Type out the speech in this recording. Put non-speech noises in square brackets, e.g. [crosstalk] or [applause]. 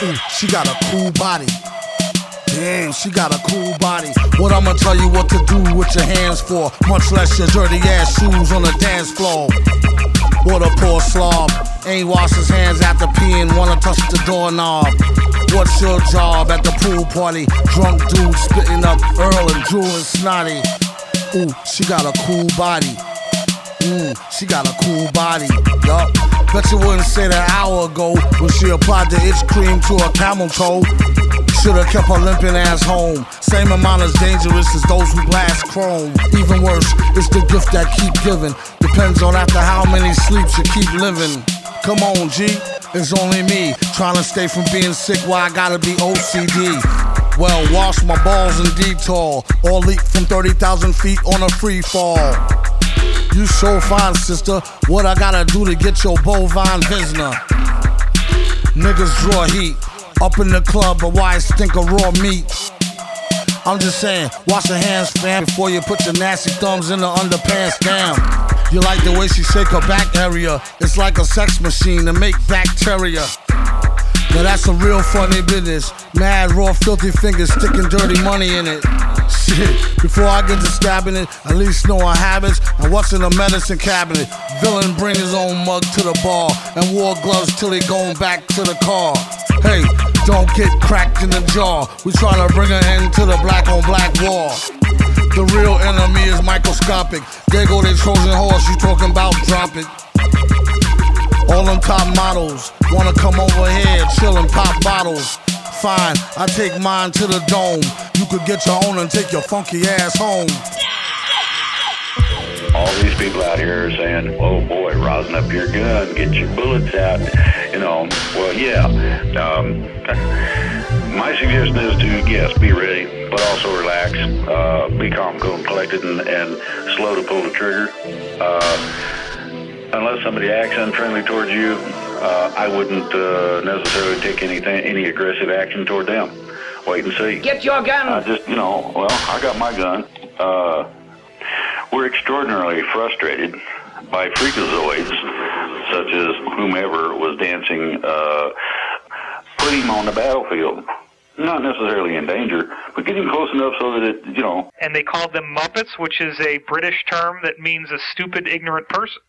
Ooh, she got a cool body. Damn, she got a cool body. What I'ma tell you what to do with your hands for, much less your dirty ass shoes on the dance floor. What a poor slob. Ain't wash his hands after peeing, wanna touch the doorknob. What's your job at the pool party? Drunk dude spitting up Earl and Drew and snotty. Ooh, she got a cool body. She got a cool body. Yup. Bet you wouldn't say that hour ago when she applied the itch cream to her camel toe. Should've kept her limping ass home. Same amount as dangerous as those who blast chrome. Even worse, it's the gift that keep giving. Depends on after how many sleeps you keep living. Come on, G. It's only me trying to stay from being sick why I gotta be OCD. Well, wash my balls in Dettol or leap from 30,000 feet on a free fall. You so fine, sister. What I gotta do to get your bovine visitor? Niggas draw heat up in the club, but why stink of raw meat? I'm just saying, wash your hands, fam, before you put your nasty thumbs in the underpants. Damn. You like the way she shake her back area? It's like a sex machine to make bacteria. Now that's a real funny business. Mad raw filthy fingers sticking dirty money in it. Shit, before I get to stabbing it, at least know our habits and what's in the medicine cabinet. Villain bring his own mug to the bar and wore gloves till he going back to the car. Hey, don't get cracked in the jaw. We trying to bring an end to the black on black war. The real enemy is microscopic. There go the Trojan horse, you talking about drop it. All them top models wanna come over here, chill and pop bottles. Fine, I take mine to the dome. You could get your own and take your funky ass home. All these people out here are saying, "Oh boy, rosin up your gun, get your bullets out." You know, well, yeah. Um, [laughs] my suggestion is to yes, be ready, but also relax, uh, be calm, cool, and collected, and, and slow to pull the trigger. Uh, unless somebody acts unfriendly towards you, uh, I wouldn't uh, necessarily take anything, any aggressive action toward them. Wait and see. Get your gun. I just, you know, well, I got my gun. Uh, we're extraordinarily frustrated by freakazoids, such as whomever was dancing, uh, put him on the battlefield. Not necessarily in danger, but getting close enough so that it, you know. And they called them Muppets, which is a British term that means a stupid, ignorant person.